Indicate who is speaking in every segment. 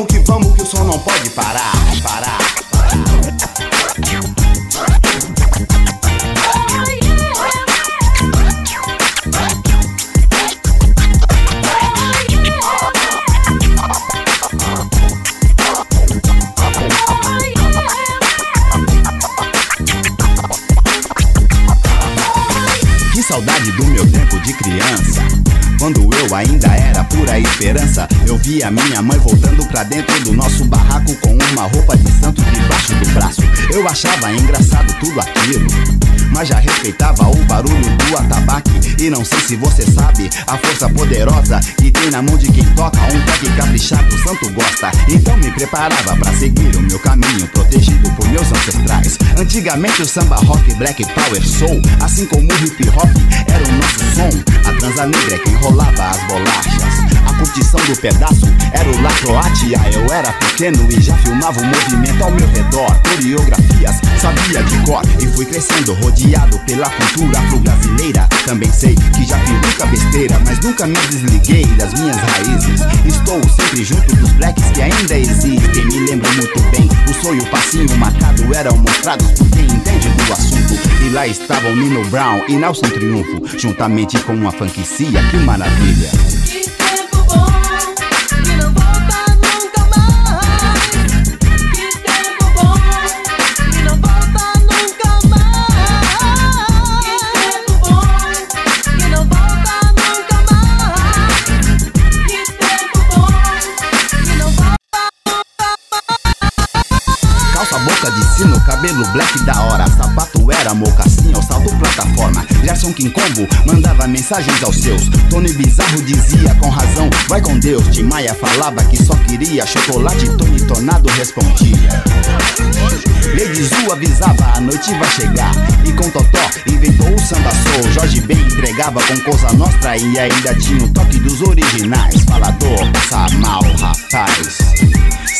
Speaker 1: Vamos que vamos que o som não pode parar, parar. Que saudade do meu tempo de criança. Quando eu ainda era pura esperança, eu via minha mãe voltando pra dentro do nosso barraco com uma roupa de santo debaixo do braço. Eu achava engraçado tudo aquilo, mas já respeitava o barulho do atabaque. E não sei se você sabe a força poderosa que tem na mão de quem toca um toque caprichado, o santo gosta. Então me preparava pra seguir o meu caminho, meus ancestrais. Antigamente o samba rock, black power soul, assim como o hip hop era o nosso som. A transa negra é quem rolava as bolachas. A curtição do pedaço era o La Croatia. Eu era pequeno e já filmava o movimento ao meu redor. Coreografias sabia de cor e fui crescendo rodeado pela cultura afro-brasileira. Também sei que já fiz muita besteira, mas nunca me desliguei das minhas raízes. Estou sempre junto dos blacks que ainda existem. Me lembro muito bem, o sonho, o passinho marcado eram mostrados por quem entende do assunto. E lá estavam Nino Brown e Nelson Triunfo, juntamente com uma franquicia, que maravilha. Cabelo black da hora. Sapato era mocassim ou salto plataforma. Gerson King Combo mandava mensagens aos seus. Tony Bizarro dizia com razão Vai com Deus, Tim Maia falava que só queria Chocolate Tony Tornado respondia. Lady Zu avisava, a noite vai chegar. E com Totó inventou o samba soul. Jorge Ben entregava com Cosa Nostra E ainda tinha o toque dos originais. Falador, passa mal, rapaz.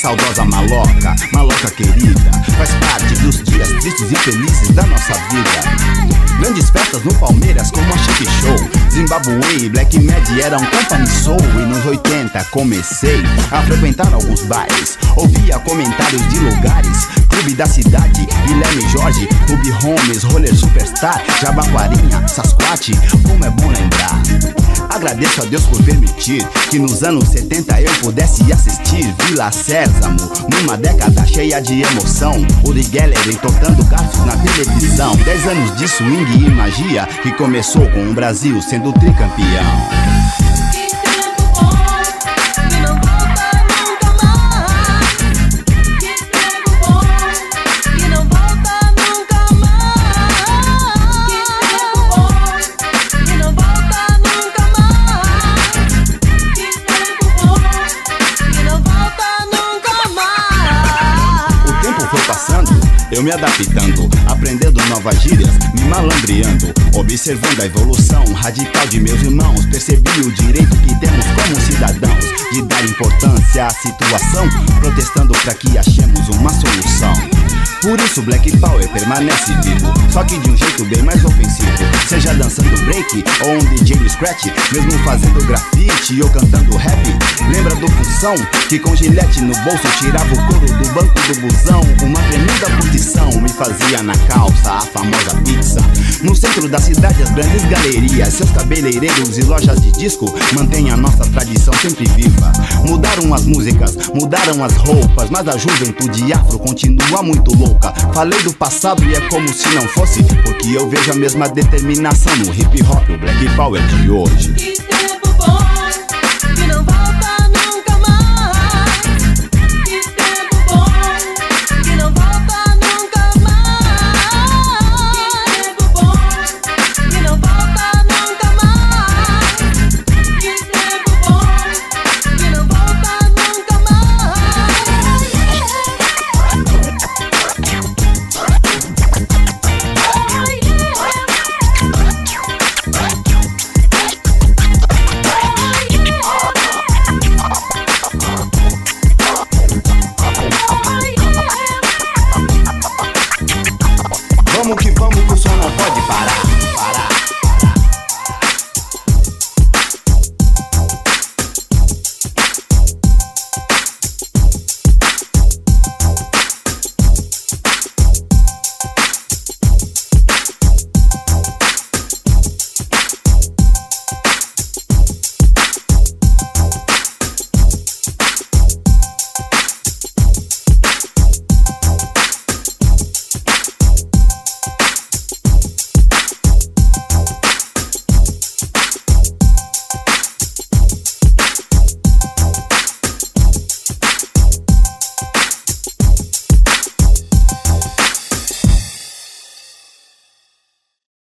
Speaker 1: Saudosa maloca, maloca querida Faz parte dos dias tristes e felizes da nossa vida. Grandes festas no Palmeiras como a Chic Show. Zimbabwe e Black Mad eram company soul. E nos 80 comecei a frequentar alguns bares Ouvia comentários de lugares Clube da Cidade, Guilherme Jorge Clube Holmes, Roller Superstar Jabaquarinha, Sasquatch. Como é bom lembrar Agradeço a Deus por permitir que nos anos 70 eu pudesse assistir Vila Sésamo, numa década cheia de emoção. Uri Geller entortando garfos na televisão. Dez anos de swing e magia que começou com o Brasil sendo tricampeão. Eu me adaptando, aprendendo novas gírias, me malandreando, observando a evolução radical de meus irmãos. Percebi o direito que temos como cidadãos de dar importância à situação, protestando para que achemos uma solução. Por isso Black Power permanece vivo, só que de um jeito bem mais ofensivo. Seja dançando break ou um DJ no scratch, mesmo fazendo grafite ou cantando rap. Lembra do função que com gilete no bolso tirava o couro do banco do busão, uma tremenda posição e fazia na calça a famosa pizza. No centro da cidade as grandes galerias, seus cabeleireiros e lojas de disco mantêm a nossa tradição sempre viva. Mudaram as músicas, mudaram as roupas, mas a juventude afro continua muito louca. Falei do passado e é como se não fosse, porque eu vejo a mesma determinação no hip hop, o black power de hoje.